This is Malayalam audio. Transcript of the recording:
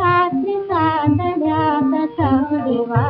രാത്രി കാതലാ കഥ